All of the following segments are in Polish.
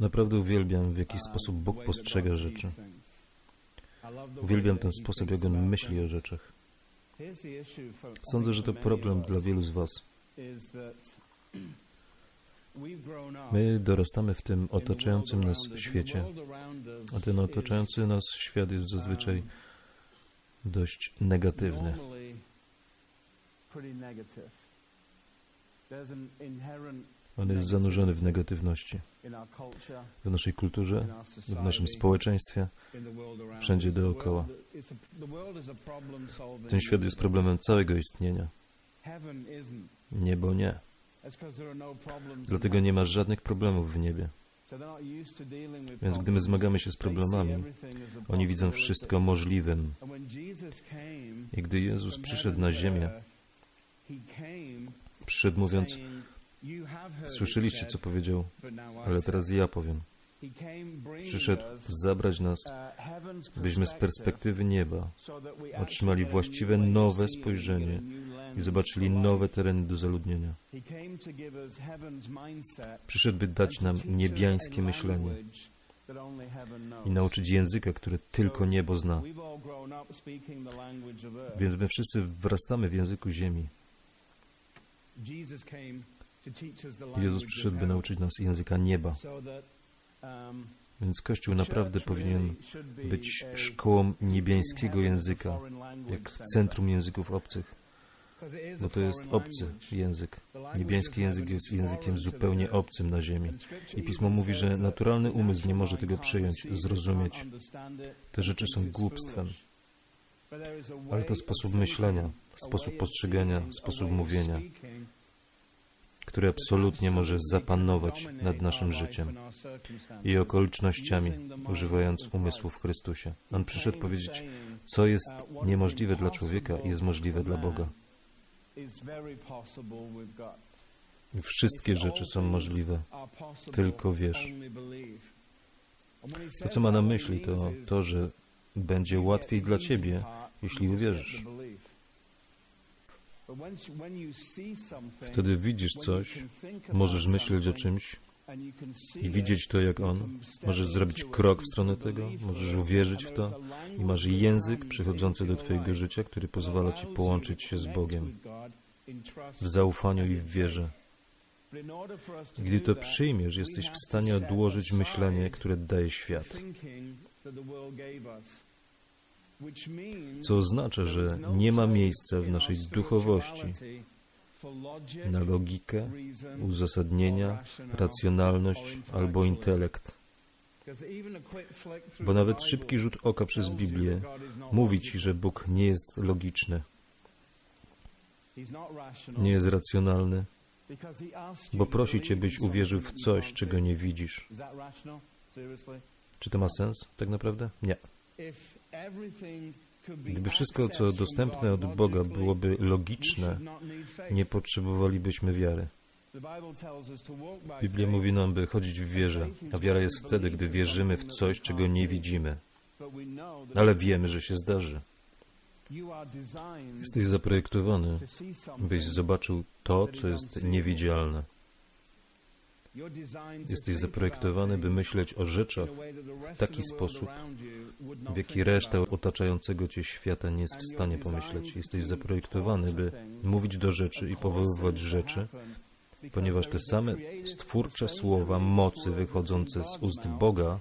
Naprawdę uwielbiam, w jaki sposób Bóg postrzega rzeczy. Uwielbiam ten sposób, jak On myśli o rzeczach. Sądzę, że to problem dla wielu z Was. My dorastamy w tym otaczającym nas świecie, a ten otaczający nas świat jest zazwyczaj dość negatywny. On jest zanurzony w negatywności. W naszej kulturze, w naszym społeczeństwie, wszędzie dookoła. Ten świat jest problemem całego istnienia. Niebo nie. Dlatego nie ma żadnych problemów w niebie. Więc gdy my zmagamy się z problemami, oni widzą wszystko możliwym. I gdy Jezus przyszedł na ziemię, przyszedł mówiąc, słyszeliście, co powiedział, ale teraz ja powiem. Przyszedł zabrać nas, byśmy z perspektywy nieba otrzymali właściwe nowe spojrzenie i zobaczyli nowe tereny do zaludnienia. Przyszedł, by dać nam niebiańskie myślenie i nauczyć języka, który tylko niebo zna. Więc my wszyscy wrastamy w języku ziemi. Jezus przyszedł, by nauczyć nas języka nieba. Więc Kościół naprawdę powinien być szkołą niebiańskiego języka, jak centrum języków obcych, bo to jest obcy język. Niebiański język jest językiem zupełnie obcym na ziemi. I Pismo mówi, że naturalny umysł nie może tego przyjąć, zrozumieć. Te rzeczy są głupstwem. Ale to sposób myślenia, sposób postrzegania, sposób mówienia, który absolutnie może zapanować nad naszym życiem i okolicznościami, używając umysłu w Chrystusie. On przyszedł powiedzieć, co jest niemożliwe dla człowieka, jest możliwe dla Boga. Wszystkie rzeczy są możliwe, tylko wiesz. To, co ma na myśli, to to, że będzie łatwiej dla Ciebie, jeśli uwierzysz. Wtedy widzisz coś, możesz myśleć o czymś i widzieć to jak On. Możesz zrobić krok w stronę tego, możesz uwierzyć w to i masz język przychodzący do Twojego życia, który pozwala Ci połączyć się z Bogiem w zaufaniu i w wierze. Gdy to przyjmiesz, jesteś w stanie odłożyć myślenie, które daje świat. Co oznacza, że nie ma miejsca w naszej duchowości na logikę, uzasadnienia, racjonalność albo intelekt. Bo nawet szybki rzut oka przez Biblię mówi Ci, że Bóg nie jest logiczny, nie jest racjonalny, bo prosi Cię, byś uwierzył w coś, czego nie widzisz. Czy to ma sens, tak naprawdę? Nie. Gdyby wszystko, co dostępne od Boga, byłoby logiczne, nie potrzebowalibyśmy wiary. Biblia mówi nam, by chodzić w wierze, a wiara jest wtedy, gdy wierzymy w coś, czego nie widzimy, ale wiemy, że się zdarzy. Jesteś zaprojektowany, byś zobaczył to, co jest niewidzialne. Jesteś zaprojektowany, by myśleć o rzeczach w taki sposób, w jaki reszta otaczającego cię świata nie jest w stanie pomyśleć. Jesteś zaprojektowany, by mówić do rzeczy i powoływać rzeczy, ponieważ te same stwórcze słowa mocy wychodzące z ust Boga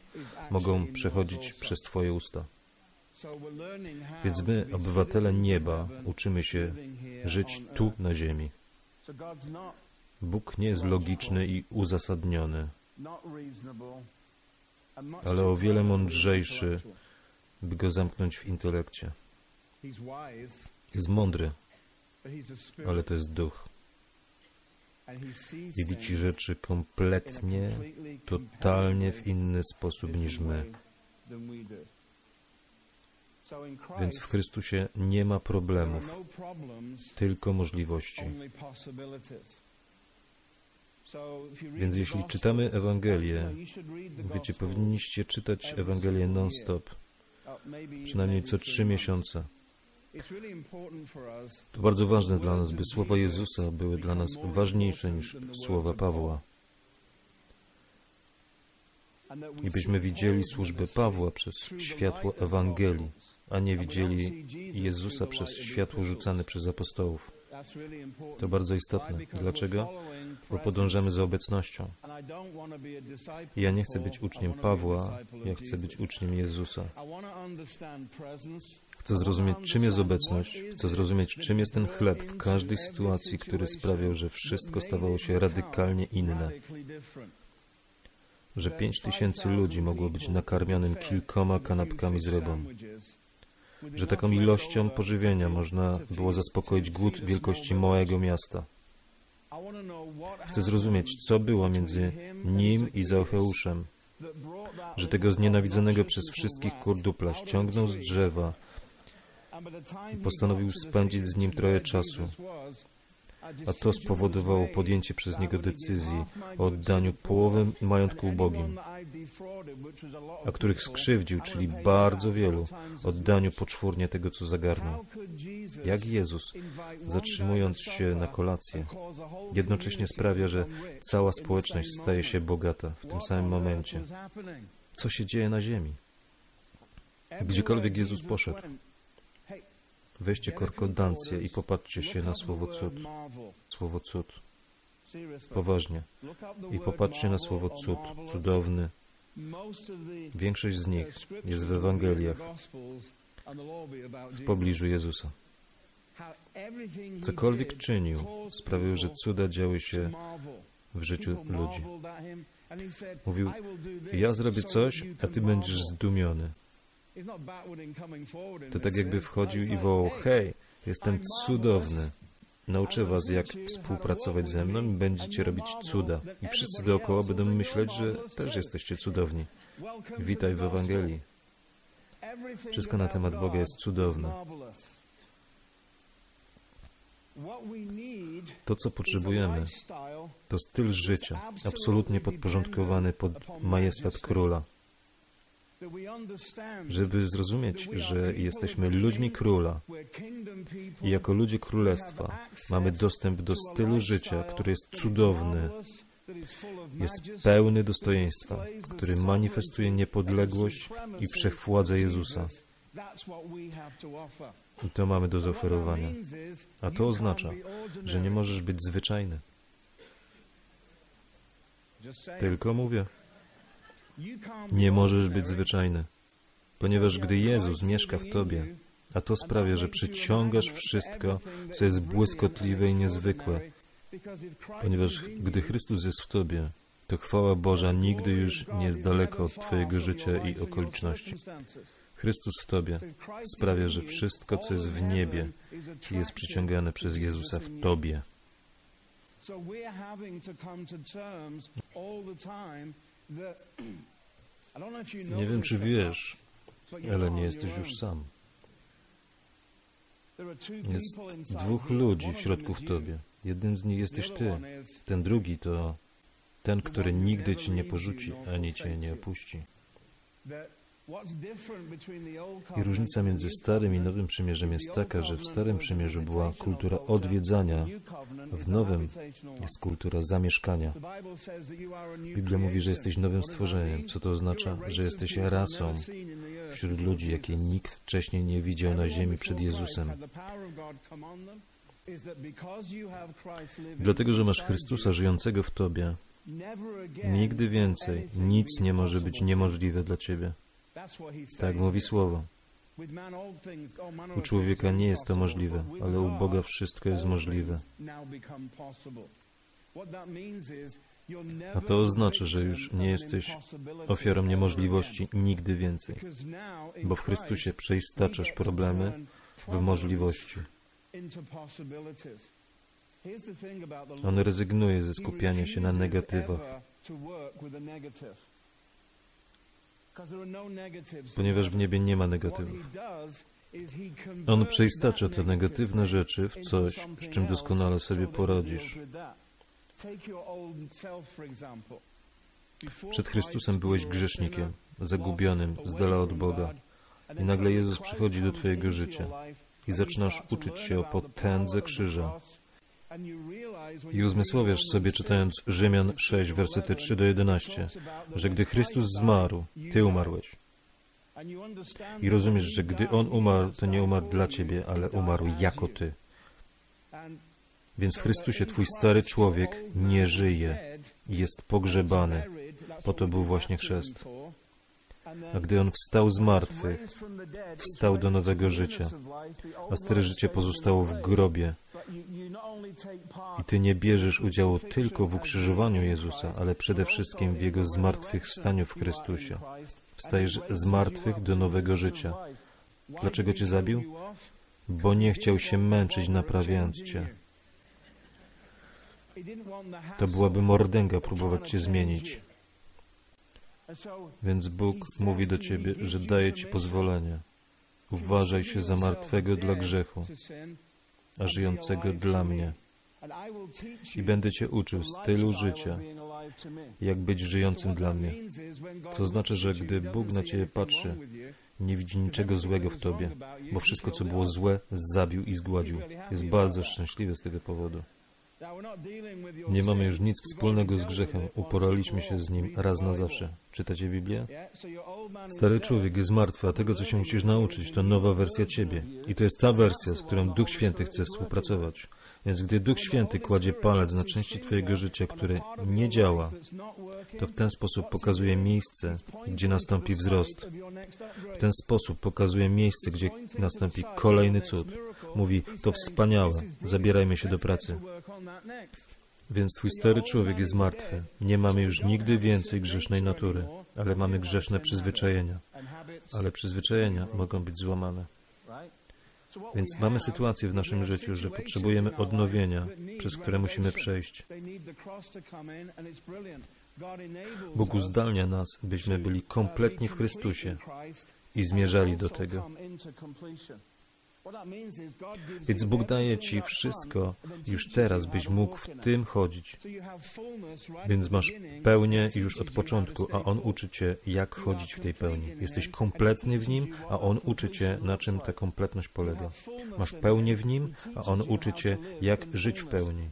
mogą przechodzić przez Twoje usta. Więc my, obywatele nieba, uczymy się żyć tu na ziemi. Bóg nie jest logiczny i uzasadniony, ale o wiele mądrzejszy, by go zamknąć w intelekcie. Jest mądry, ale to jest duch. I widzi rzeczy kompletnie, totalnie w inny sposób niż my. Więc w Chrystusie nie ma problemów, tylko możliwości. Więc jeśli czytamy Ewangelię, wiecie, powinniście czytać Ewangelię non-stop, przynajmniej co trzy miesiące. To bardzo ważne dla nas, by słowa Jezusa były dla nas ważniejsze niż słowa Pawła. i byśmy widzieli służbę Pawła przez światło Ewangelii, a nie widzieli Jezusa przez światło rzucane przez apostołów. To bardzo istotne. Dlaczego? Bo podążamy za obecnością. Ja nie chcę być uczniem Pawła, ja chcę być uczniem Jezusa. Chcę zrozumieć, czym jest obecność, chcę zrozumieć, czym jest ten chleb w każdej sytuacji, który sprawiał, że wszystko stawało się radykalnie inne. Że pięć tysięcy ludzi mogło być nakarmionym kilkoma kanapkami z rybą że taką ilością pożywienia można było zaspokoić głód wielkości małego miasta. Chcę zrozumieć, co było między nim i Zaucheuszem, że tego znienawidzonego przez wszystkich kurdupla ściągnął z drzewa i postanowił spędzić z nim trochę czasu a to spowodowało podjęcie przez niego decyzji o oddaniu połowy majątku ubogim, a których skrzywdził, czyli bardzo wielu, oddaniu poczwórnie tego, co zagarnął. Jak Jezus, zatrzymując się na kolację, jednocześnie sprawia, że cała społeczność staje się bogata w tym samym momencie. Co się dzieje na ziemi? Gdziekolwiek Jezus poszedł, Weźcie korkodancję i popatrzcie się na słowo cud. Słowo cud. Poważnie. I popatrzcie na słowo cud, cudowny. Większość z nich jest w Ewangeliach, w pobliżu Jezusa. Cokolwiek czynił, sprawił, że cuda działy się w życiu ludzi. Mówił, ja zrobię coś, a ty będziesz zdumiony. To tak jakby wchodził i wołał, hej, jestem cudowny. Nauczę was, jak współpracować ze mną i będziecie robić cuda. I wszyscy dookoła będą myśleć, że też jesteście cudowni. Witaj w Ewangelii. Wszystko na temat Boga jest cudowne. To, co potrzebujemy, to styl życia, absolutnie podporządkowany pod majestat króla żeby zrozumieć, że jesteśmy ludźmi króla i jako ludzie królestwa mamy dostęp do stylu życia, który jest cudowny, jest pełny dostojeństwa, który manifestuje niepodległość i wszechwładzę Jezusa. I to mamy do zaoferowania. A to oznacza, że nie możesz być zwyczajny. Tylko mówię. Nie możesz być zwyczajny, ponieważ gdy Jezus mieszka w Tobie, a to sprawia, że przyciągasz wszystko, co jest błyskotliwe i niezwykłe, ponieważ gdy Chrystus jest w Tobie, to chwała Boża nigdy już nie jest daleko od Twojego życia i okoliczności. Chrystus w Tobie sprawia, że wszystko, co jest w niebie, jest przyciągane przez Jezusa w Tobie. Nie wiem, czy wiesz, ale nie jesteś już sam. Jest dwóch ludzi w środku w Tobie. Jednym z nich jesteś Ty. Ten drugi to ten, który nigdy Ci nie porzuci, ani Cię nie opuści. I różnica między Starym i Nowym Przymierzem jest taka, że w Starym Przymierzu była kultura odwiedzania, w Nowym jest kultura zamieszkania. Biblia mówi, że jesteś nowym stworzeniem. Co to oznacza? Że jesteś rasą wśród ludzi, jakiej nikt wcześniej nie widział na ziemi przed Jezusem. Dlatego, że masz Chrystusa żyjącego w Tobie, nigdy więcej nic nie może być niemożliwe dla Ciebie. Tak mówi Słowo. U człowieka nie jest to możliwe, ale u Boga wszystko jest możliwe. A to oznacza, że już nie jesteś ofiarą niemożliwości nigdy więcej, bo w Chrystusie przeistaczasz problemy w możliwości. On rezygnuje ze skupiania się na negatywach ponieważ w niebie nie ma negatywów. On przeistacza te negatywne rzeczy w coś, z czym doskonale sobie poradzisz. Przed Chrystusem byłeś grzesznikiem, zagubionym, z dala od Boga. I nagle Jezus przychodzi do Twojego życia i zaczynasz uczyć się o potędze krzyża I uzmysłowiasz sobie, czytając Rzymian 6, wersety 3 do 11, że gdy Chrystus zmarł, Ty umarłeś. I rozumiesz, że gdy On umarł, to nie umarł dla Ciebie, ale umarł jako Ty. Więc w Chrystusie Twój stary człowiek nie żyje, jest pogrzebany. Po to był właśnie chrzest. A gdy On wstał z martwych, wstał do nowego życia, a stare życie pozostało w grobie. I Ty nie bierzesz udziału tylko w ukrzyżowaniu Jezusa, ale przede wszystkim w Jego zmartwychwstaniu w Chrystusie. Wstajesz z martwych do nowego życia. Dlaczego Cię zabił? Bo nie chciał się męczyć naprawiając Cię. To byłaby mordęga próbować Cię zmienić. Więc Bóg mówi do Ciebie, że daje Ci pozwolenie. Uważaj się za martwego dla grzechu, a żyjącego dla mnie. I będę Cię uczył stylu życia, jak być żyjącym dla mnie. Co znaczy, że gdy Bóg na Ciebie patrzy, nie widzi niczego złego w Tobie, bo wszystko, co było złe, zabił i zgładził. Jest bardzo szczęśliwy z tego powodu. Nie mamy już nic wspólnego z grzechem. Uporaliśmy się z nim raz na zawsze. Czytacie Biblię? Stary człowiek jest martwy, a tego, co się musisz nauczyć, to nowa wersja Ciebie. I to jest ta wersja, z którą Duch Święty chce współpracować. Więc gdy Duch Święty kładzie palec na części Twojego życia, które nie działa, to w ten sposób pokazuje miejsce, gdzie nastąpi wzrost. W ten sposób pokazuje miejsce, gdzie nastąpi kolejny cud. Mówi, to wspaniałe, zabierajmy się do pracy. Więc Twój stary człowiek jest martwy. Nie mamy już nigdy więcej grzesznej natury, ale mamy grzeszne przyzwyczajenia. Ale przyzwyczajenia mogą być złamane. Więc mamy sytuację w naszym życiu, że potrzebujemy odnowienia, przez które musimy przejść. Bóg uzdalnia nas, byśmy byli kompletni w Chrystusie i zmierzali do tego. Więc Bóg daje Ci wszystko już teraz, byś mógł w tym chodzić. Więc masz pełnię już od początku, a On uczy Cię, jak chodzić w tej pełni. Jesteś kompletny w Nim, a On uczy Cię, na czym ta kompletność polega. Masz pełnię w Nim, a On uczy Cię, jak żyć w pełni.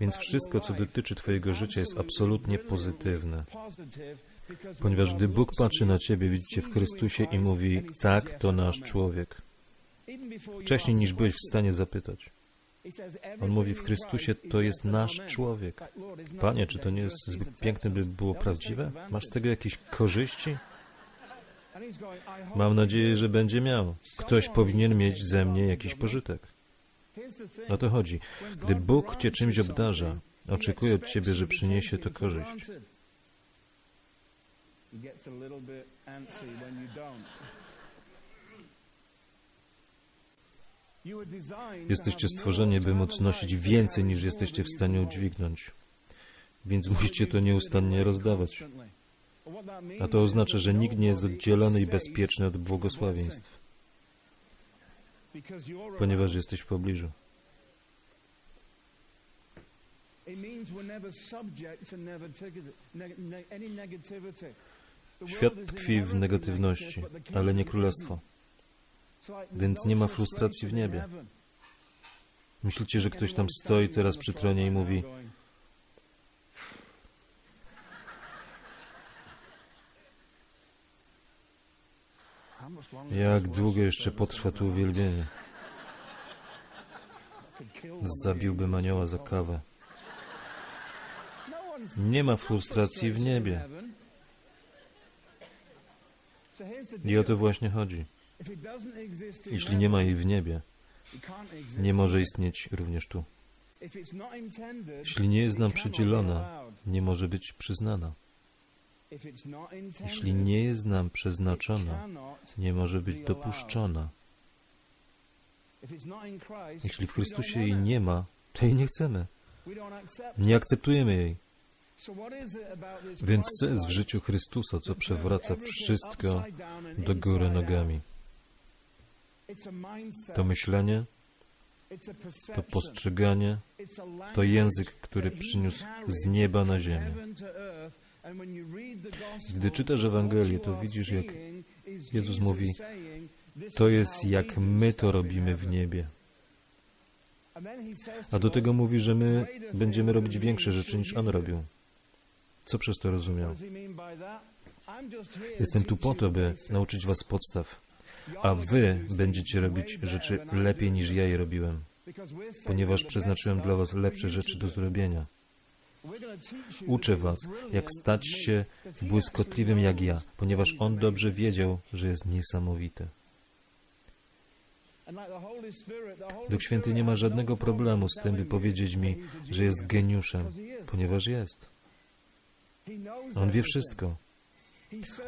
Więc wszystko, co dotyczy Twojego życia, jest absolutnie pozytywne. Ponieważ gdy Bóg patrzy na Ciebie, widzicie w Chrystusie i mówi, tak, to nasz człowiek wcześniej niż byłeś w stanie zapytać. On mówi, w Chrystusie to jest nasz człowiek. Panie, czy to nie jest zbyt piękne, by było prawdziwe? Masz z tego jakieś korzyści? Mam nadzieję, że będzie miał. Ktoś powinien mieć ze mnie jakiś pożytek. O to chodzi. Gdy Bóg Cię czymś obdarza, oczekuje od Ciebie, że przyniesie to korzyść. Jesteście stworzeni, by móc nosić więcej niż jesteście w stanie udźwignąć. Więc musicie to nieustannie rozdawać. A to oznacza, że nikt nie jest oddzielony i bezpieczny od błogosławieństw, ponieważ jesteś w pobliżu. Świat tkwi w negatywności, ale nie królestwo więc nie ma frustracji w niebie. Myślicie, że ktoś tam stoi teraz przy tronie i mówi Jak długo jeszcze potrwa tu uwielbienie? Zabiłbym anioła za kawę. Nie ma frustracji w niebie. I o to właśnie chodzi. Jeśli nie ma jej w niebie, nie może istnieć również tu. Jeśli nie jest nam przydzielona, nie może być przyznana. Jeśli nie jest nam przeznaczona, nie może być dopuszczona. Jeśli w Chrystusie jej nie ma, to jej nie chcemy. Nie akceptujemy jej. Więc co jest w życiu Chrystusa, co przewraca wszystko do góry nogami? To myślenie, to postrzeganie, to język, który przyniósł z nieba na ziemię. Gdy czytasz Ewangelię, to widzisz, jak Jezus mówi, to jest jak my to robimy w niebie. A do tego mówi, że my będziemy robić większe rzeczy niż On robił. Co przez to rozumiał? Jestem tu po to, by nauczyć Was podstaw, a Wy będziecie robić rzeczy lepiej niż ja je robiłem, ponieważ przeznaczyłem dla Was lepsze rzeczy do zrobienia. Uczę Was, jak stać się błyskotliwym jak ja, ponieważ On dobrze wiedział, że jest niesamowity. Duch Święty nie ma żadnego problemu z tym, by powiedzieć mi, że jest geniuszem, ponieważ jest. On wie wszystko.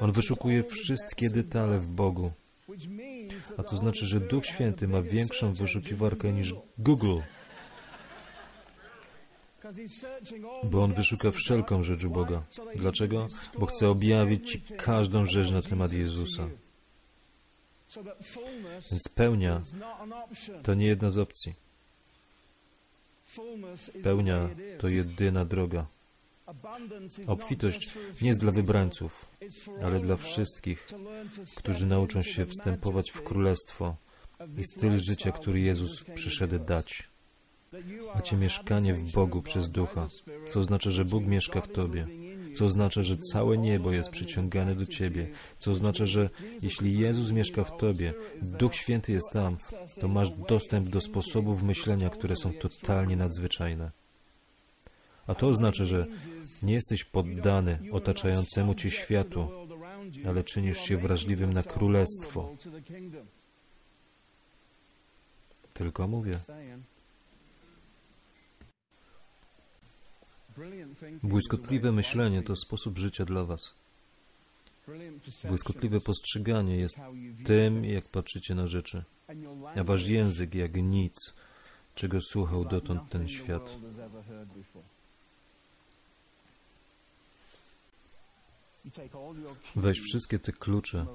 On wyszukuje wszystkie detale w Bogu. A to znaczy, że Duch Święty ma większą wyszukiwarkę niż Google. Bo On wyszuka wszelką rzecz u Boga. Dlaczego? Bo chce objawić Ci każdą rzecz na temat Jezusa. Więc pełnia to nie jedna z opcji. Pełnia to jedyna droga. Obfitość nie jest dla wybrańców, ale dla wszystkich, którzy nauczą się wstępować w królestwo i styl życia, który Jezus przyszedł dać. Macie mieszkanie w Bogu przez Ducha, co oznacza, że Bóg mieszka w Tobie, co oznacza, że całe niebo jest przyciągane do Ciebie, co oznacza, że jeśli Jezus mieszka w Tobie, Duch Święty jest tam, to masz dostęp do sposobów myślenia, które są totalnie nadzwyczajne. A to oznacza, że nie jesteś poddany otaczającemu Cię światu, ale czynisz się wrażliwym na królestwo. Tylko mówię. Błyskotliwe myślenie to sposób życia dla Was. Błyskotliwe postrzeganie jest tym, jak patrzycie na rzeczy, a Wasz język jak nic, czego słuchał dotąd ten świat. Weź wszystkie te klucze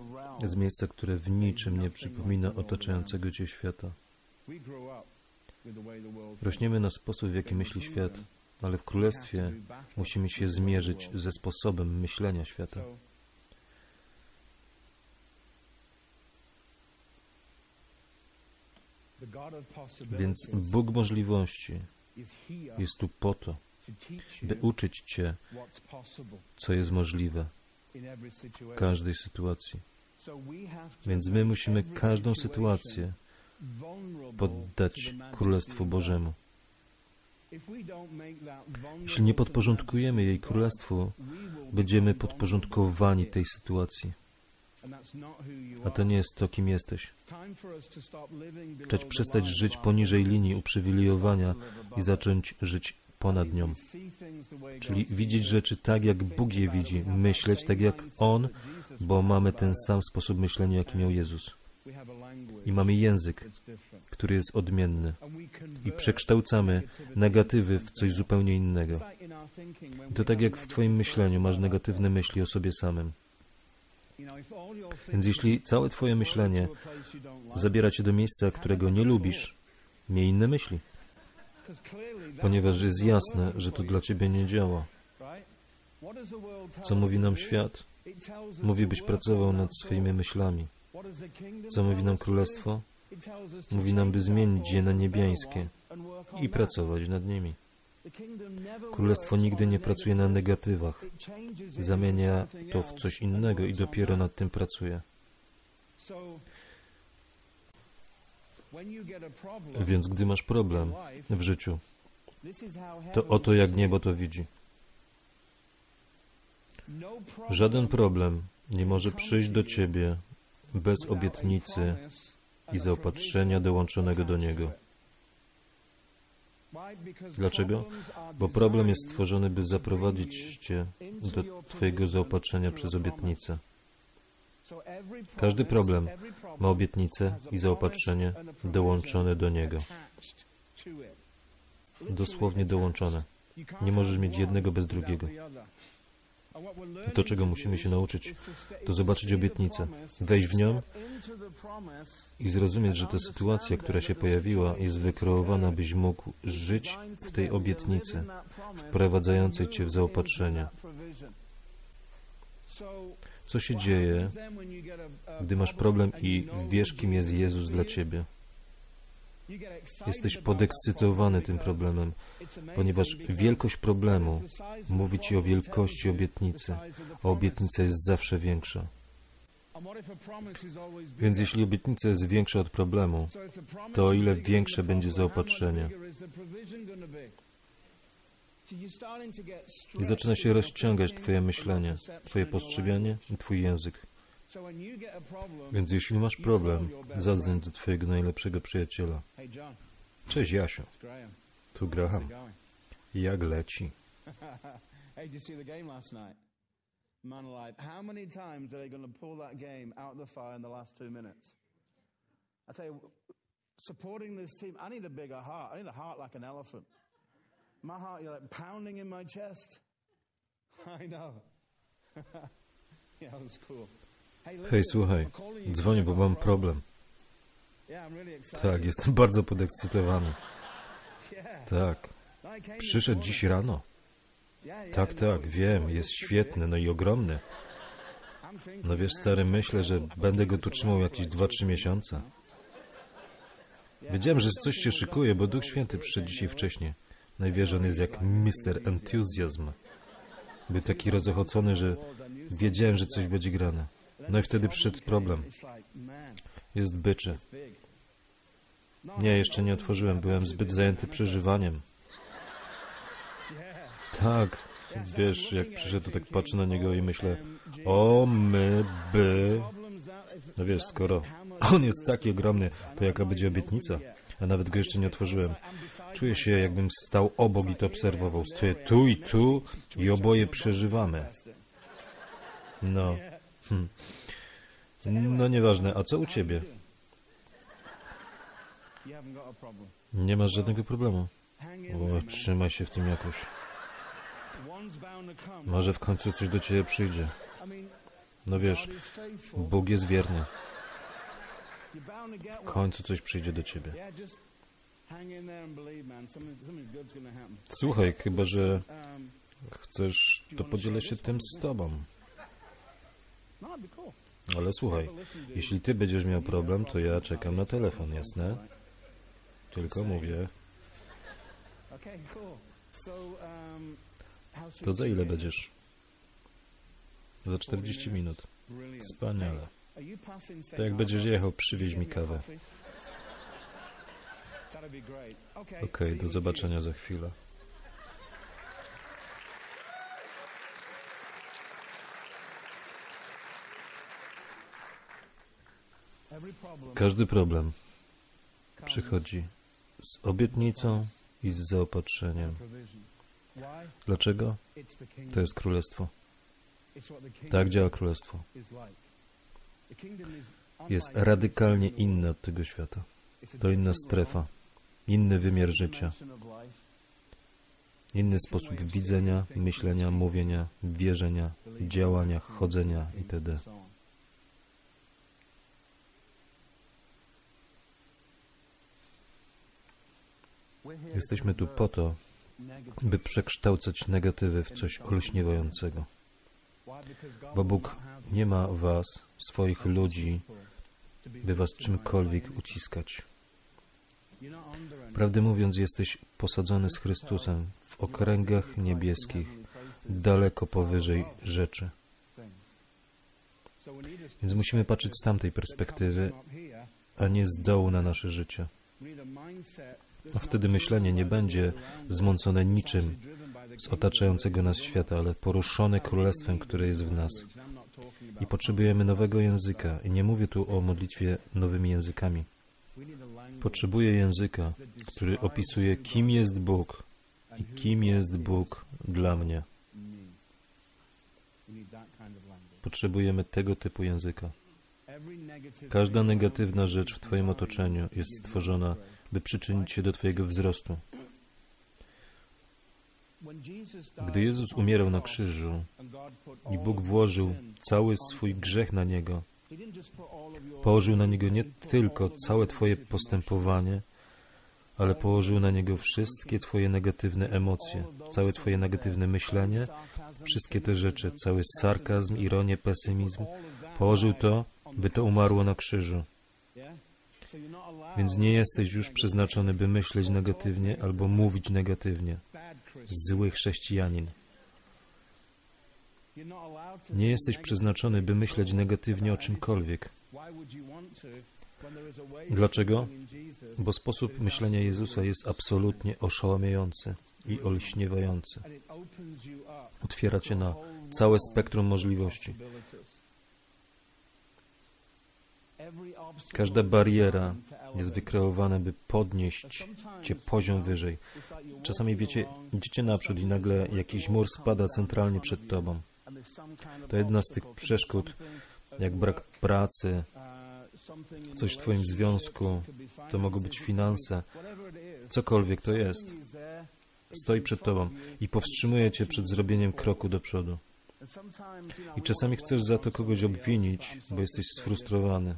z miejsca, które w niczym nie przypomina otaczającego Cię świata. Rośniemy na sposób, w jaki myśli świat, ale w Królestwie musimy się zmierzyć ze sposobem myślenia świata. Więc Bóg możliwości jest tu po to, by uczyć Cię, co jest możliwe w każdej sytuacji. Więc my musimy każdą sytuację poddać Królestwu Bożemu. Jeśli nie podporządkujemy jej Królestwu, będziemy podporządkowani tej sytuacji. A to nie jest to, kim jesteś. Czas przestać żyć poniżej linii uprzywilejowania i zacząć żyć ponad nią. Czyli widzieć rzeczy tak, jak Bóg je widzi, myśleć tak, jak On, bo mamy ten sam sposób myślenia, jaki miał Jezus. I mamy język, który jest odmienny. I przekształcamy negatywy w coś zupełnie innego. I to tak jak w Twoim myśleniu masz negatywne myśli o sobie samym. Więc jeśli całe Twoje myślenie zabiera Cię do miejsca, którego nie lubisz, miej inne myśli. Ponieważ jest jasne, że to dla Ciebie nie działa. Co mówi nam świat? Mówi, byś pracował nad swoimi myślami. Co mówi nam Królestwo? Mówi nam, by zmienić je na niebiańskie i pracować nad nimi. Królestwo nigdy nie pracuje na negatywach. Zamienia to w coś innego i dopiero nad tym pracuje. Więc gdy masz problem w życiu, to oto jak niebo to widzi. Żaden problem nie może przyjść do Ciebie bez obietnicy i zaopatrzenia dołączonego do niego. Dlaczego? Bo problem jest stworzony, by zaprowadzić Cię do Twojego zaopatrzenia przez obietnicę. Każdy problem ma obietnicę i zaopatrzenie dołączone do niego. Dosłownie dołączone. Nie możesz mieć jednego bez drugiego. To, czego musimy się nauczyć, to zobaczyć obietnicę, wejść w nią i zrozumieć, że ta sytuacja, która się pojawiła, jest wykreowana, byś mógł żyć w tej obietnicy, wprowadzającej Cię w zaopatrzenie. Co się dzieje, gdy masz problem i wiesz, kim jest Jezus dla Ciebie? Jesteś podekscytowany tym problemem, ponieważ wielkość problemu mówi ci o wielkości obietnicy, a obietnica jest zawsze większa. Więc jeśli obietnica jest większa od problemu, to o ile większe będzie zaopatrzenie. I zaczyna się rozciągać Twoje myślenie, Twoje postrzeganie i Twój język. Więc jeśli masz problem, zadzwoń do Twojego najlepszego przyjaciela. Cześć Jasiu, tu Graham. Jak leci? Supporting this team, I need a bigger heart. I need a heart like an elephant. My heart, you're like pounding in my chest. I know. yeah, that was cool. Hej, słuchaj, dzwonię, bo mam problem. Tak, jestem bardzo podekscytowany. Tak, przyszedł dziś rano. Tak, tak, wiem, jest świetny, no i ogromny. No wiesz, stary, myślę, że będę go tu trzymał jakieś for like 2-3 two, three miesiące. Wiedziałem, że coś się szykuje, bo Duch Święty przyszedł dzisiaj wcześniej. Najwyżej on jest jak Mr. Enthusiasm. Był taki rozochocony, że wiedziałem, że coś będzie grane. No i wtedy przyszedł problem. Jest byczy. Nie, jeszcze nie otworzyłem. Byłem zbyt zajęty przeżywaniem. Tak, wiesz, jak przyszedł, to tak patrzę na niego i myślę, o my by... No wiesz, skoro on jest taki ogromny, to jaka będzie obietnica? A nawet go jeszcze nie otworzyłem. Czuję się, jakbym stał obok i to obserwował. Stoję tu i tu i oboje przeżywamy. No. Hm. No nieważne, a co u ciebie? Nie masz żadnego problemu. O, trzymaj się w tym jakoś. Może w końcu coś do ciebie przyjdzie. No wiesz, Bóg jest wierny. W końcu coś przyjdzie do ciebie. Słuchaj, chyba że chcesz, to podzielę się tym z tobą. Ale słuchaj, jeśli ty będziesz miał problem, to ja czekam na telefon, jasne? Tylko mówię, to za ile będziesz? Za 40 minut. Wspaniale. To jak będziesz jechał, przywieź mi kawę. Okej, do zobaczenia za chwilę. Każdy problem przychodzi z obietnicą i z zaopatrzeniem. Dlaczego? To jest królestwo. Tak działa królestwo. Jest radykalnie inne od tego świata. To inna strefa, inny wymiar życia, inny sposób widzenia, myślenia, mówienia, wierzenia, działania, chodzenia itd. Jesteśmy tu po to, by przekształcać negatywy w coś olśniewającego. Bo Bóg nie ma was, swoich ludzi, by was czymkolwiek uciskać. Prawdę mówiąc, jesteś posadzony z Chrystusem w okręgach niebieskich, daleko powyżej rzeczy. Więc musimy patrzeć z tamtej perspektywy, a nie z dołu na nasze życie. A wtedy myślenie nie będzie zmącone niczym z otaczającego nas świata, ale poruszone królestwem, które jest w nas. I potrzebujemy nowego języka. I nie mówię tu o modlitwie nowymi językami. Potrzebuję języka, który opisuje, kim jest Bóg i kim jest Bóg dla mnie. Potrzebujemy tego typu języka. Każda negatywna rzecz w Twoim otoczeniu jest stworzona, by przyczynić się do Twojego wzrostu. Gdy Jezus umierał na krzyżu i Bóg włożył cały swój grzech na Niego, położył na Niego nie tylko całe Twoje postępowanie, ale położył na Niego wszystkie Twoje negatywne emocje, całe Twoje negatywne myślenie, wszystkie te rzeczy, cały sarkazm, ironię, pesymizm. Położył to, by to umarło na krzyżu. Więc nie jesteś już przeznaczony, by myśleć negatywnie albo mówić negatywnie. Zły chrześcijanin. Nie jesteś przeznaczony, by myśleć negatywnie o czymkolwiek. Dlaczego? Bo sposób myślenia Jezusa jest absolutnie oszałamiający i olśniewający. Otwiera cię na całe spektrum możliwości. Każda bariera jest wykreowana, by podnieść cię poziom wyżej. Czasami wiecie, idziecie naprzód i nagle jakiś mur spada centralnie przed tobą. To jedna z tych przeszkód, jak brak pracy, coś w Twoim związku, to mogą być finanse, cokolwiek to jest. Stoi przed Tobą i powstrzymuje Cię przed zrobieniem kroku do przodu. I czasami chcesz za to kogoś obwinić, bo jesteś sfrustrowany.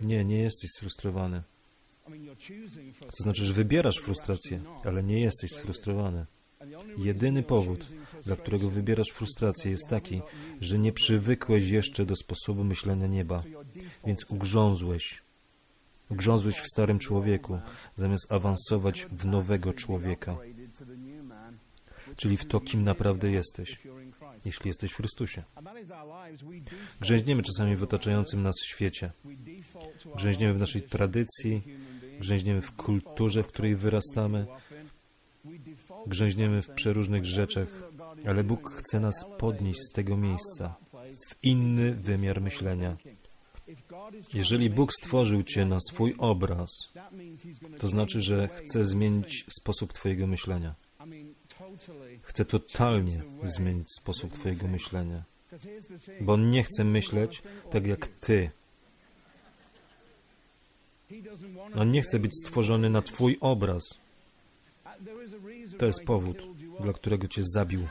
Nie, nie jesteś sfrustrowany. To znaczy, że wybierasz frustrację, ale nie jesteś sfrustrowany. Jedyny powód, dla którego wybierasz frustrację, jest taki, że nie przywykłeś jeszcze do sposobu myślenia nieba, więc ugrzązłeś. Ugrzązłeś w starym człowieku, zamiast awansować w nowego człowieka, czyli w to, kim naprawdę jesteś, jeśli jesteś w Chrystusie. Grzęźniemy czasami w otaczającym nas świecie. Grzęźniemy w naszej tradycji, grzęźniemy w kulturze, w której wyrastamy, grzęźniemy w przeróżnych rzeczach, ale Bóg chce nas podnieść z tego miejsca w inny wymiar myślenia. Jeżeli Bóg stworzył Cię na swój obraz, to znaczy, że chce zmienić sposób Twojego myślenia. Chce totalnie zmienić sposób Twojego myślenia. Bo nie chce myśleć tak jak Ty. On nie chce być stworzony na Twój obraz. To jest powód, dla którego Cię zabił.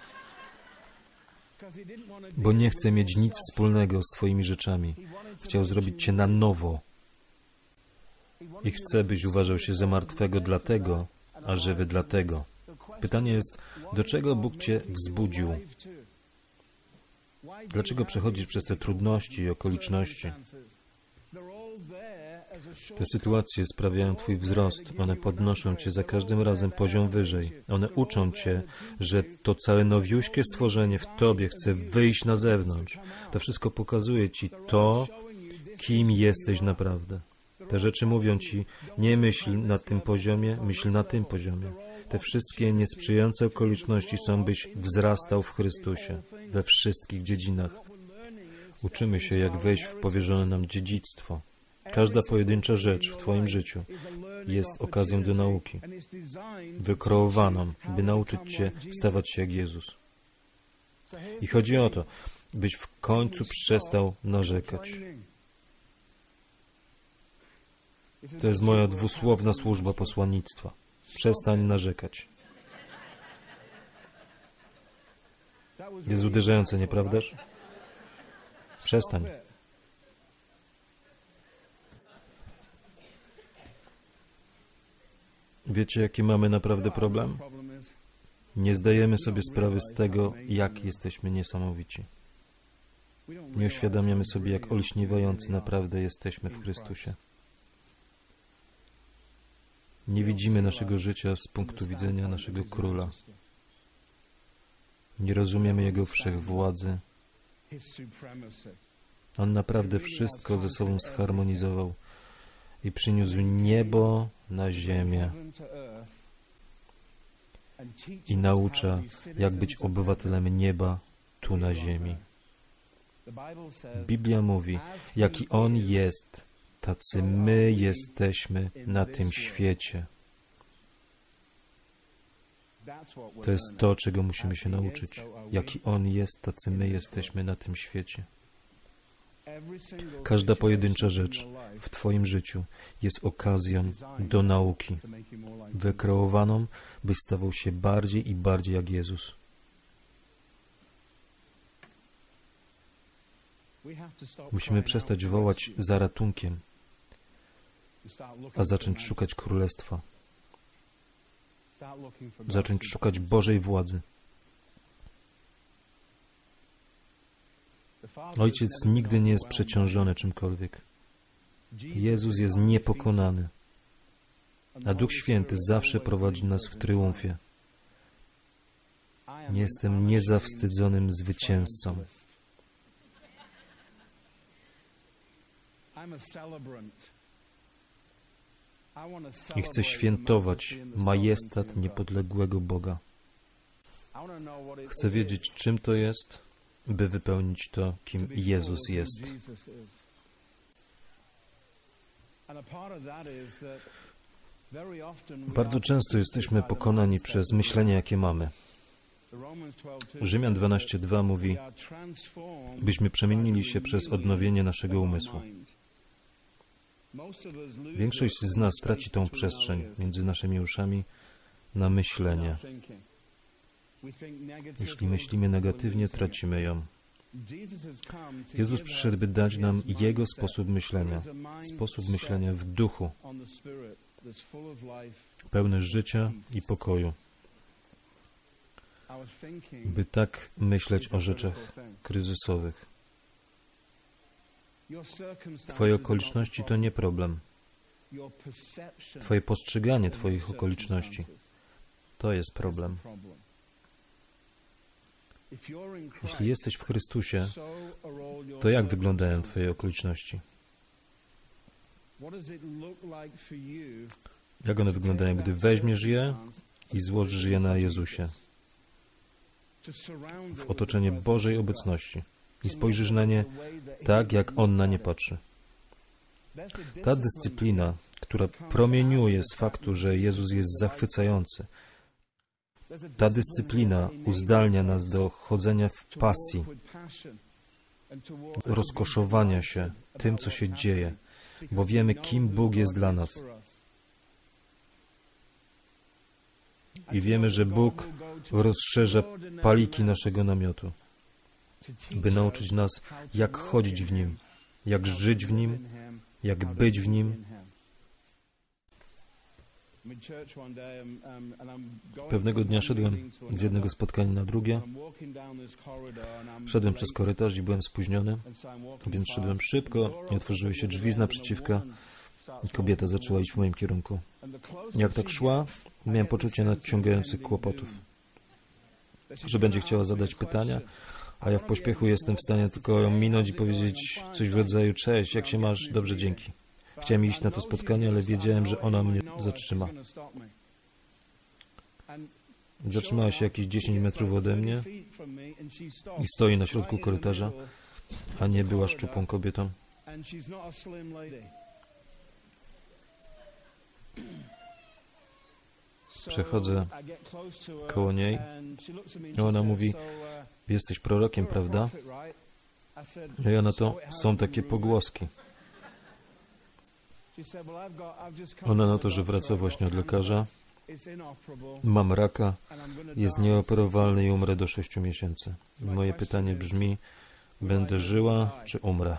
Bo nie chce mieć nic wspólnego z Twoimi rzeczami. Chciał zrobić Cię na nowo. I chce, byś uważał się za martwego dlatego, a żywy dlatego. Pytanie jest, do czego Bóg Cię wzbudził? Dlaczego przechodzisz przez te trudności i okoliczności? Te sytuacje sprawiają Twój wzrost. One podnoszą Cię za każdym razem poziom wyżej. One uczą Cię, że to całe nowiuśkie stworzenie w Tobie chce wyjść na zewnątrz. To wszystko pokazuje Ci to, kim jesteś naprawdę. Te rzeczy mówią Ci, nie myśl na tym poziomie, myśl na tym poziomie. Te wszystkie niesprzyjające okoliczności są, byś wzrastał w Chrystusie we wszystkich dziedzinach. Uczymy się, jak wejść w powierzone nam dziedzictwo. Każda pojedyncza rzecz w Twoim życiu jest okazją do nauki, wykreowaną, by nauczyć Cię stawać się jak Jezus. I chodzi o to, byś w końcu przestał narzekać. To jest moja dwusłowna służba posłannictwa. Przestań narzekać. Jest uderzające, nieprawdaż? Przestań. Wiecie, jaki mamy naprawdę problem? Nie zdajemy sobie sprawy z tego, jak jesteśmy niesamowici. Nie uświadamiamy sobie, jak olśniewający naprawdę jesteśmy w Chrystusie. Nie widzimy naszego życia z punktu widzenia naszego Króla. Nie rozumiemy Jego wszechwładzy. On naprawdę wszystko ze sobą zharmonizował i przyniósł niebo na ziemię i naucza, jak być obywatelem nieba tu na ziemi. Biblia mówi, jaki On jest, tacy my jesteśmy na tym świecie. To jest to, czego musimy się nauczyć. Jaki On jest, tacy my jesteśmy na tym świecie. Każda pojedyncza rzecz w Twoim życiu jest okazją do nauki, wykreowaną, byś stawał się bardziej i bardziej jak Jezus. Musimy przestać wołać za ratunkiem, a zacząć szukać królestwa, zacząć szukać Bożej władzy. Ojciec nigdy nie jest przeciążony czymkolwiek. Jezus jest niepokonany, a Duch Święty zawsze prowadzi nas w triumfie. Jestem niezawstydzonym zwycięzcą. I chcę świętować majestat niepodległego Boga. Chcę wiedzieć, czym to jest, by wypełnić to, kim Jezus jest. Bardzo często jesteśmy pokonani przez myślenie, jakie mamy. Rzymian 12:2 mówi, byśmy przemienili się przez odnowienie naszego umysłu. Większość z nas traci tą przestrzeń między naszymi uszami na myślenie. Jeśli myślimy negatywnie, tracimy ją. Jezus przyszedł, by dać nam Jego sposób myślenia, sposób myślenia w duchu, pełny życia i pokoju, by tak myśleć o rzeczach kryzysowych. Twoje okoliczności to nie problem. Twoje postrzeganie Twoich okoliczności to jest problem. Jeśli jesteś w Chrystusie, to jak wyglądają Twoje okoliczności? Jak one wyglądają, gdy weźmiesz je i złożysz je na Jezusie, w otoczenie Bożej obecności i spojrzysz na nie tak, jak On na nie patrzy? Ta dyscyplina, która promieniuje z faktu, że Jezus jest zachwycający, ta dyscyplina uzdalnia nas do chodzenia w pasji, rozkoszowania się tym, co się dzieje, bo wiemy, kim Bóg jest dla nas. I wiemy, że Bóg rozszerza paliki naszego namiotu, by nauczyć nas, jak chodzić w Nim, jak żyć w Nim, jak być w Nim Pewnego dnia szedłem z jednego spotkania na drugie. Szedłem przez korytarz i byłem spóźniony, więc szedłem szybko i otworzyły się drzwi z naprzeciwka i kobieta zaczęła iść w moim kierunku. Jak tak szła, miałem poczucie nadciągających kłopotów, że będzie chciała zadać pytania, a ja w pośpiechu jestem w stanie tylko ją minąć i powiedzieć coś w rodzaju cześć, jak się masz, dobrze, dzięki. Chciałem iść na to spotkanie, ale wiedziałem, że ona mnie zatrzyma. Zatrzymała się jakieś 10 metrów ode mnie i stoi na środku korytarza, a nie była szczupłą kobietą. Przechodzę koło niej i ona mówi, jesteś prorokiem, prawda? I ja na to, są takie pogłoski. Ona na to, że wraca właśnie od lekarza. Mam raka, jest nieoperowalny i umrę do sześciu miesięcy. Moje pytanie brzmi, będę żyła czy umrę?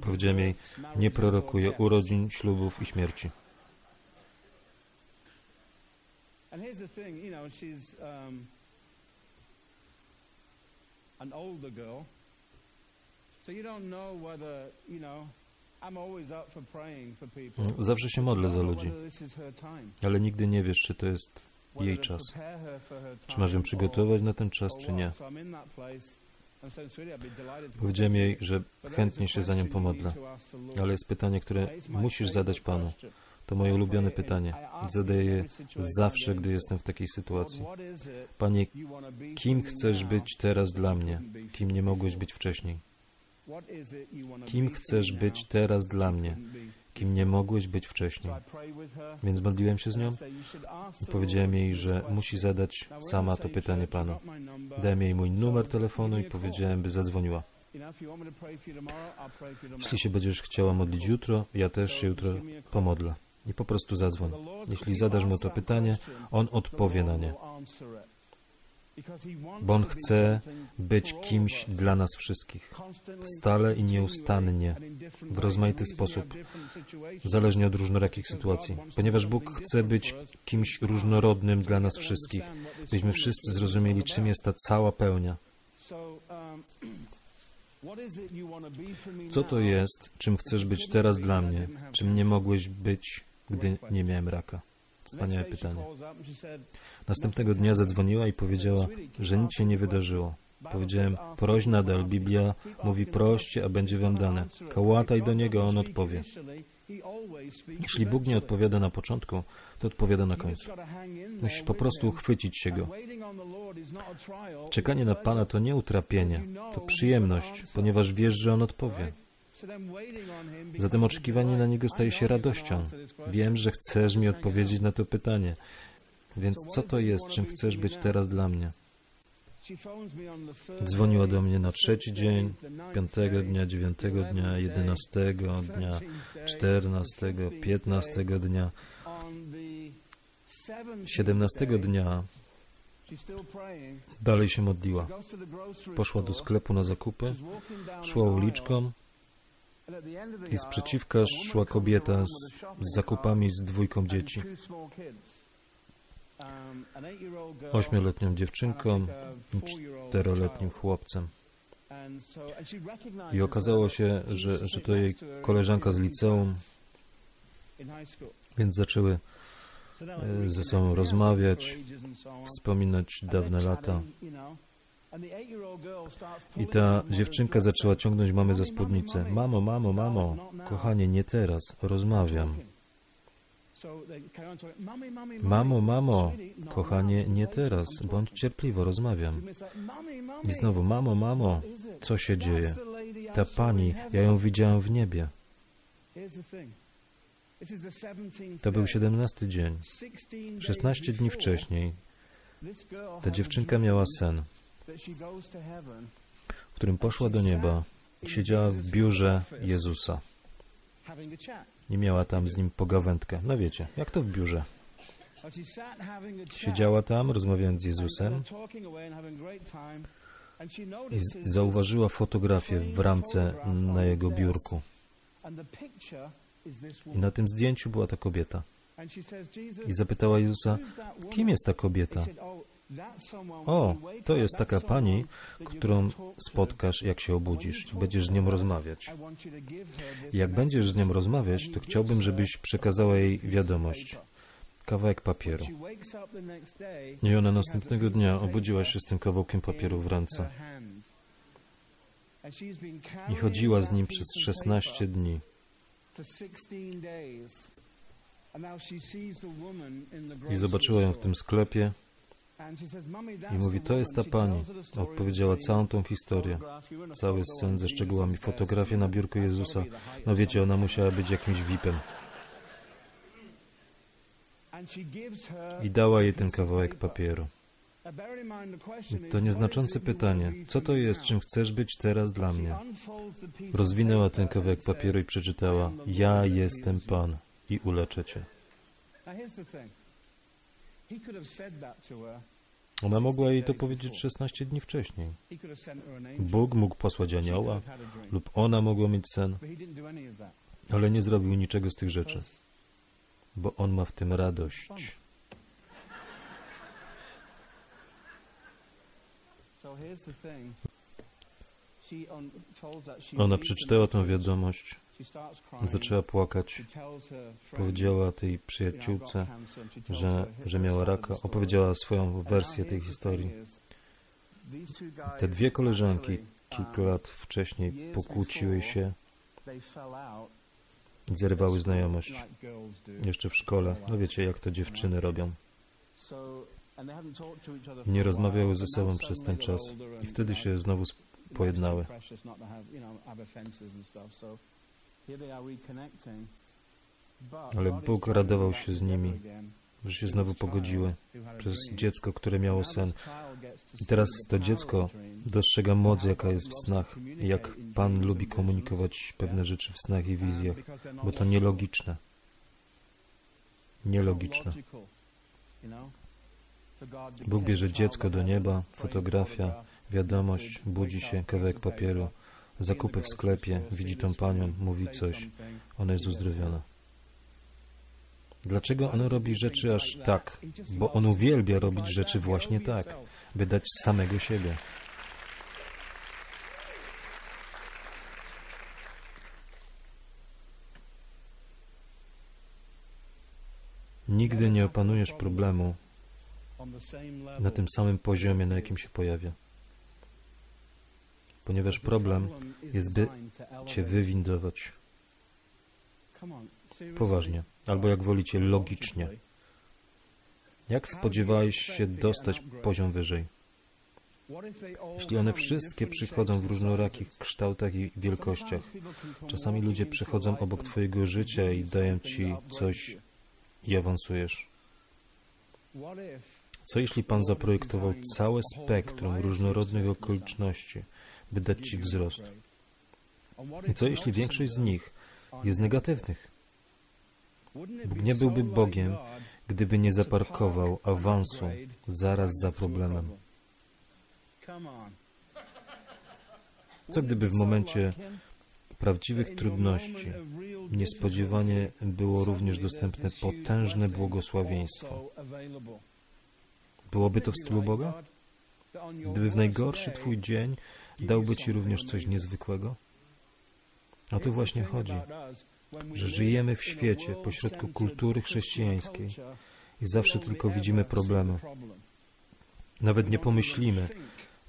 Powiedziałem jej, nie prorokuję urodzin, ślubów i śmierci. An older girl, so you don't know whether, you know, Zawsze się modlę za ludzi, ale nigdy nie wiesz, czy to jest jej czas. Czy masz ją przygotować na ten czas, czy nie. Powiedziałem jej, że chętnie się za nią pomodlę, ale jest pytanie, które musisz zadać Panu. To moje ulubione pytanie. Zadaję je zawsze, gdy jestem w takiej sytuacji. Panie, kim chcesz być teraz dla mnie, kim nie mogłeś być wcześniej? Kim chcesz być teraz dla mnie, kim nie mogłeś być wcześniej? Więc modliłem się z nią i powiedziałem jej, że musi zadać sama to pytanie Panu. Dałem jej mój numer telefonu i powiedziałem, by zadzwoniła. Jeśli się będziesz chciała modlić jutro, ja też się jutro pomodlę. I po prostu zadzwoń. Jeśli zadasz mu to pytanie, on odpowie na nie bo On chce być kimś dla nas wszystkich, stale i nieustannie, w rozmaity sposób, zależnie od różnorakich sytuacji, ponieważ Bóg chce być kimś różnorodnym dla nas wszystkich, byśmy wszyscy zrozumieli, czym jest ta cała pełnia. Co to jest, czym chcesz być teraz dla mnie, czym nie mogłeś być, gdy nie miałem raka? Wspaniałe pytanie. Następnego dnia zadzwoniła i powiedziała, że nic się nie wydarzyło. Powiedziałem, proś nadal, Biblia mówi proście, a będzie wam dane. Kołataj do Niego, a On odpowie. Jeśli Bóg nie odpowiada na początku, to odpowiada na końcu. Musisz po prostu uchwycić się Go. Czekanie na Pana to nie utrapienie, to przyjemność, ponieważ wiesz, że On odpowie. Zatem oczekiwanie na Niego staje się radością. Wiem, że chcesz mi odpowiedzieć na to pytanie. Więc co to jest, czym chcesz być teraz dla mnie? Dzwoniła do mnie na trzeci dzień, piątego dnia, dziewiątego dnia, jedenastego dnia, czternastego, piętnastego dnia, siedemnastego dnia. Dalej się modliła. Poszła do sklepu na zakupy, szła uliczką i sprzeciwka szła kobieta z, z zakupami z dwójką dzieci ośmioletnią dziewczynką i czteroletnim chłopcem. I okazało się, że, że to jej koleżanka z liceum, więc zaczęły e, ze sobą rozmawiać, wspominać dawne lata. I ta dziewczynka zaczęła ciągnąć mamę za spódnicę. Mamo, mamo, mamo, kochanie, nie teraz, rozmawiam. Mamo, mamo, kochanie, nie teraz, bądź cierpliwo, rozmawiam. I znowu, mamo, mamo, co się dzieje? Ta pani, ja ją widziałam w niebie. To był siedemnasty dzień. Szesnaście dni wcześniej ta dziewczynka miała sen, w którym poszła do nieba i siedziała w biurze Jezusa i miała tam z nim pogawędkę. No wiecie, jak to w biurze. Siedziała tam, rozmawiając z Jezusem i zauważyła fotografię w ramce na jego biurku. I na tym zdjęciu była ta kobieta. I zapytała Jezusa, kim jest ta kobieta? O, to jest taka pani, którą spotkasz, jak się obudzisz i będziesz z nią rozmawiać. Jak będziesz z nią rozmawiać, to chciałbym, żebyś przekazała jej wiadomość. Kawałek papieru. I ona następnego dnia obudziła się z tym kawałkiem papieru w ręce. I chodziła z nim przez 16 dni. I zobaczyła ją w tym sklepie i mówi, to jest ta pani. Opowiedziała całą tą historię, cały sen ze szczegółami, fotografię na biurku Jezusa. No wiecie, ona musiała być jakimś VIP-em. I dała jej ten kawałek papieru. To nieznaczące pytanie. Co to jest, czym chcesz być teraz dla mnie? Rozwinęła ten kawałek papieru i przeczytała: Ja jestem Pan i uleczę cię. Ona mogła jej to powiedzieć 16 dni wcześniej. Bóg mógł posłać anioła, lub ona mogła mieć sen, ale nie zrobił niczego z tych rzeczy, bo on ma w tym radość. Ona przeczytała tę wiadomość Zaczęła płakać. Powiedziała tej przyjaciółce, że, że miała raka. Opowiedziała swoją wersję tej historii. Te dwie koleżanki kilka lat wcześniej pokłóciły się zerwały znajomość. Jeszcze w szkole. No wiecie, jak to dziewczyny robią. Nie rozmawiały ze sobą przez ten czas i wtedy się znowu pojednały. Ale Bóg radował się z nimi, że się znowu pogodziły przez dziecko, które miało sen. I teraz to dziecko dostrzega moc, jaka jest w snach, jak Pan lubi komunikować pewne rzeczy w snach i wizjach, bo to nielogiczne. Nielogiczne. Bóg bierze dziecko do nieba, fotografia, wiadomość, budzi się, kawałek papieru, zakupy w sklepie, widzi tą panią, mówi coś, ona jest uzdrowiona. Dlaczego on robi rzeczy aż tak? Bo on uwielbia robić rzeczy właśnie tak, by dać samego siebie. Nigdy nie opanujesz problemu na tym samym poziomie, na jakim się pojawia. Ponieważ problem jest, by Cię wywindować. Poważnie, albo jak wolicie, logicznie. Jak spodziewałeś się dostać poziom wyżej? Jeśli one wszystkie przychodzą w różnorakich kształtach i wielkościach, czasami ludzie przychodzą obok Twojego życia i dają Ci coś i awansujesz. Co jeśli Pan zaprojektował całe spektrum różnorodnych okoliczności, by dać Ci wzrost? I co jeśli większość z nich jest negatywnych? Bóg nie byłby Bogiem, gdyby nie zaparkował awansu zaraz za problemem. Co gdyby w momencie prawdziwych trudności niespodziewanie było również dostępne potężne błogosławieństwo? Byłoby to w stylu Boga? Gdyby w najgorszy Twój dzień dałby Ci również coś niezwykłego? O to właśnie chodzi, że żyjemy w świecie pośrodku kultury chrześcijańskiej i zawsze tylko widzimy problemy. Nawet nie pomyślimy,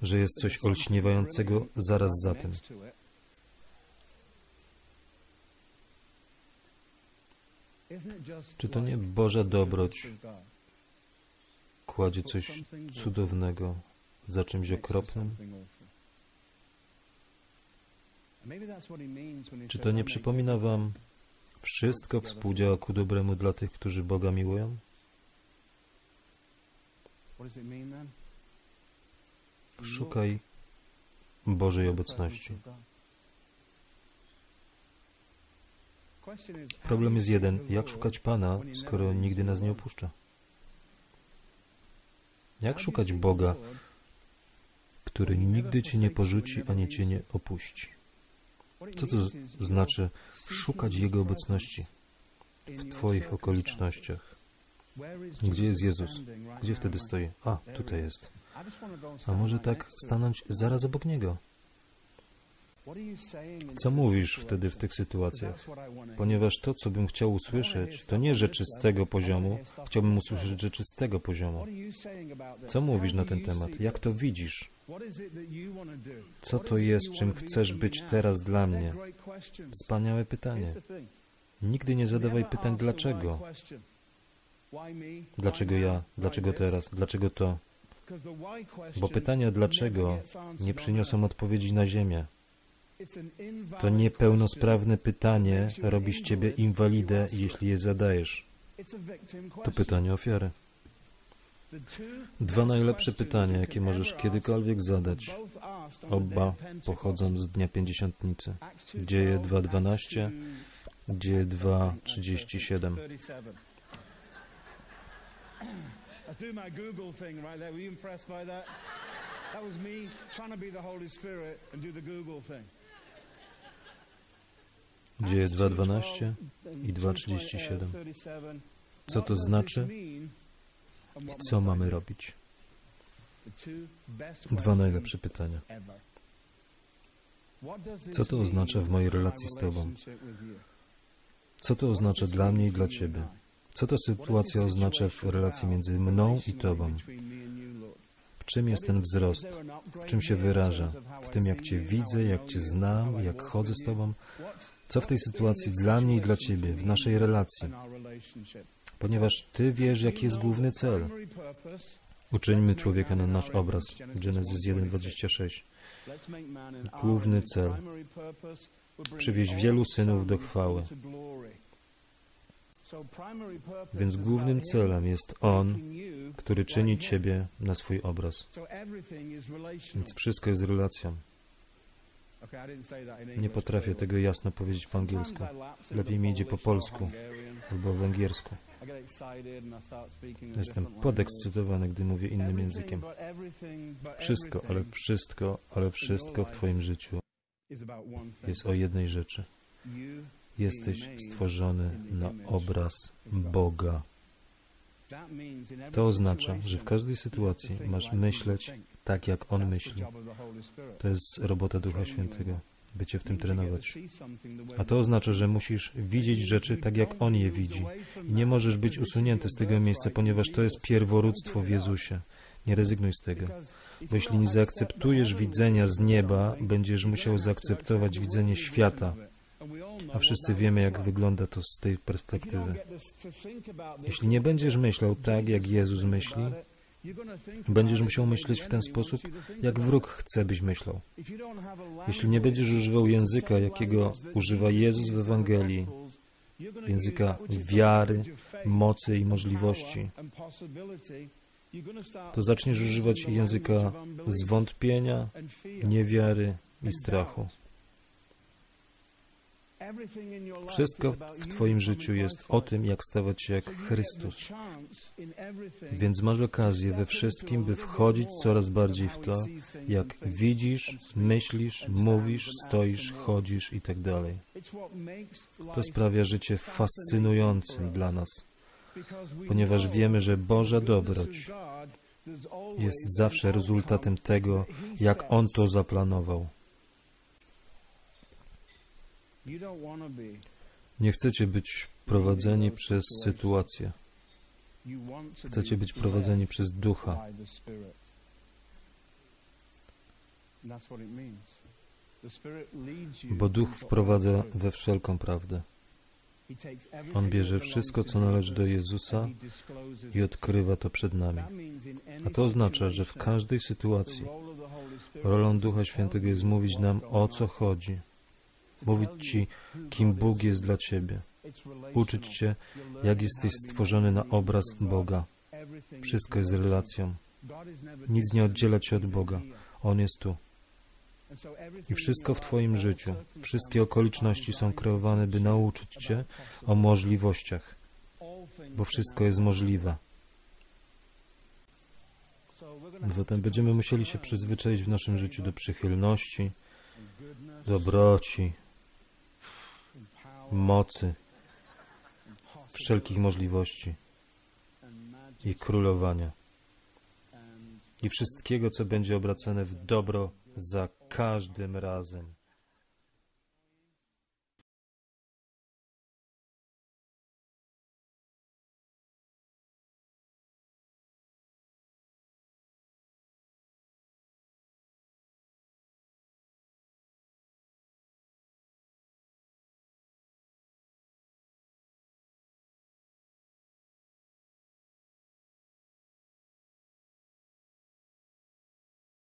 że jest coś olśniewającego zaraz za tym. Czy to nie Boża dobroć kładzie coś cudownego za czymś okropnym? Czy to nie przypomina Wam, wszystko współdziała ku dobremu dla tych, którzy Boga miłują? Szukaj Bożej obecności. Problem jest jeden. Jak szukać Pana, skoro nigdy nas nie opuszcza? Jak szukać Boga, który nigdy Cię nie porzuci, ani Cię nie opuści? Co to znaczy szukać Jego obecności w Twoich okolicznościach? Gdzie jest Jezus? Gdzie wtedy stoi? A, tutaj jest. A może tak stanąć zaraz obok Niego? Co mówisz wtedy w tych sytuacjach? Ponieważ to, co bym chciał usłyszeć, to nie rzeczy z tego poziomu, chciałbym usłyszeć rzeczy z tego poziomu. Co mówisz na ten temat? Jak to widzisz? Co to jest, czym chcesz być teraz dla mnie? Wspaniałe pytanie. Nigdy nie zadawaj pytań dlaczego. Dlaczego ja? Dlaczego teraz? Dlaczego to? Bo pytania dlaczego nie przyniosą odpowiedzi na ziemię. To niepełnosprawne pytanie robi z ciebie inwalidę, jeśli je zadajesz. To pytanie ofiary. Dwa najlepsze pytania, jakie możesz kiedykolwiek zadać. Oba pochodzą z Dnia Pięćdziesiątnicy. Dzieje 2.12, Dzieje 2.37. do my Google. Dzieje 2.12 i 2.37. Co to znaczy i co mamy robić? Dwa najlepsze pytania. Co to oznacza w mojej relacji z Tobą? Co to oznacza dla mnie i dla Ciebie? Co ta sytuacja oznacza w relacji między mną i Tobą? W czym jest ten wzrost? W czym się wyraża? W tym, jak Cię widzę, jak Cię znam, jak chodzę z Tobą? Co w tej sytuacji dla mnie i dla Ciebie, w naszej relacji? Ponieważ Ty wiesz, jaki jest główny cel. Uczyńmy człowieka na nasz obraz. Genesis 1:26. Główny cel. Przywieźć wielu synów do chwały. Więc głównym celem jest On, który czyni Ciebie na swój obraz. Więc wszystko jest relacją. Nie potrafię tego jasno powiedzieć po angielsku. Lepiej mi idzie po polsku albo węgiersku. Jestem podekscytowany, gdy mówię innym językiem. Wszystko, ale wszystko, ale wszystko w Twoim życiu jest o jednej rzeczy. Jesteś stworzony na obraz Boga. To oznacza, że w każdej sytuacji masz myśleć tak, jak On myśli. To jest robota Ducha Świętego. by Cię w tym trenować. A to oznacza, że musisz widzieć rzeczy tak, jak On je widzi. I nie możesz być usunięty z tego miejsca, ponieważ to jest pierworództwo w Jezusie. Nie rezygnuj z tego. Bo jeśli nie zaakceptujesz widzenia z nieba, będziesz musiał zaakceptować widzenie świata. A wszyscy wiemy, jak wygląda to z tej perspektywy. Jeśli nie będziesz myślał tak, jak Jezus myśli, będziesz musiał myśleć w ten sposób, jak wróg chce, byś myślał. Jeśli nie będziesz używał języka, jakiego używa Jezus w Ewangelii, języka wiary, mocy i możliwości, to zaczniesz używać języka zwątpienia, niewiary i strachu. Wszystko w Twoim życiu jest o tym, jak stawać się jak Chrystus. Więc masz okazję we wszystkim, by wchodzić coraz bardziej w to, jak widzisz, myślisz, mówisz, stoisz, chodzisz i tak dalej. To sprawia życie fascynującym dla nas, ponieważ wiemy, że Boża dobroć jest zawsze rezultatem tego, jak On to zaplanował. Nie chcecie być prowadzeni przez sytuację. Chcecie być prowadzeni przez ducha. Bo duch wprowadza we wszelką prawdę. On bierze wszystko, co należy do Jezusa i odkrywa to przed nami. A to oznacza, że w każdej sytuacji rolą Ducha Świętego jest mówić nam, o co chodzi, mówić Ci, kim Bóg jest dla Ciebie, uczyć Cię, jak jesteś stworzony na obraz Boga. Wszystko jest relacją. Nic nie oddziela Cię od Boga. On jest tu. I wszystko w Twoim życiu, wszystkie okoliczności są kreowane, by nauczyć Cię o możliwościach, bo wszystko jest możliwe. Zatem będziemy musieli się przyzwyczaić w naszym życiu do przychylności, dobroci, mocy, wszelkich możliwości i królowania i wszystkiego, co będzie obracane w dobro za każdym razem.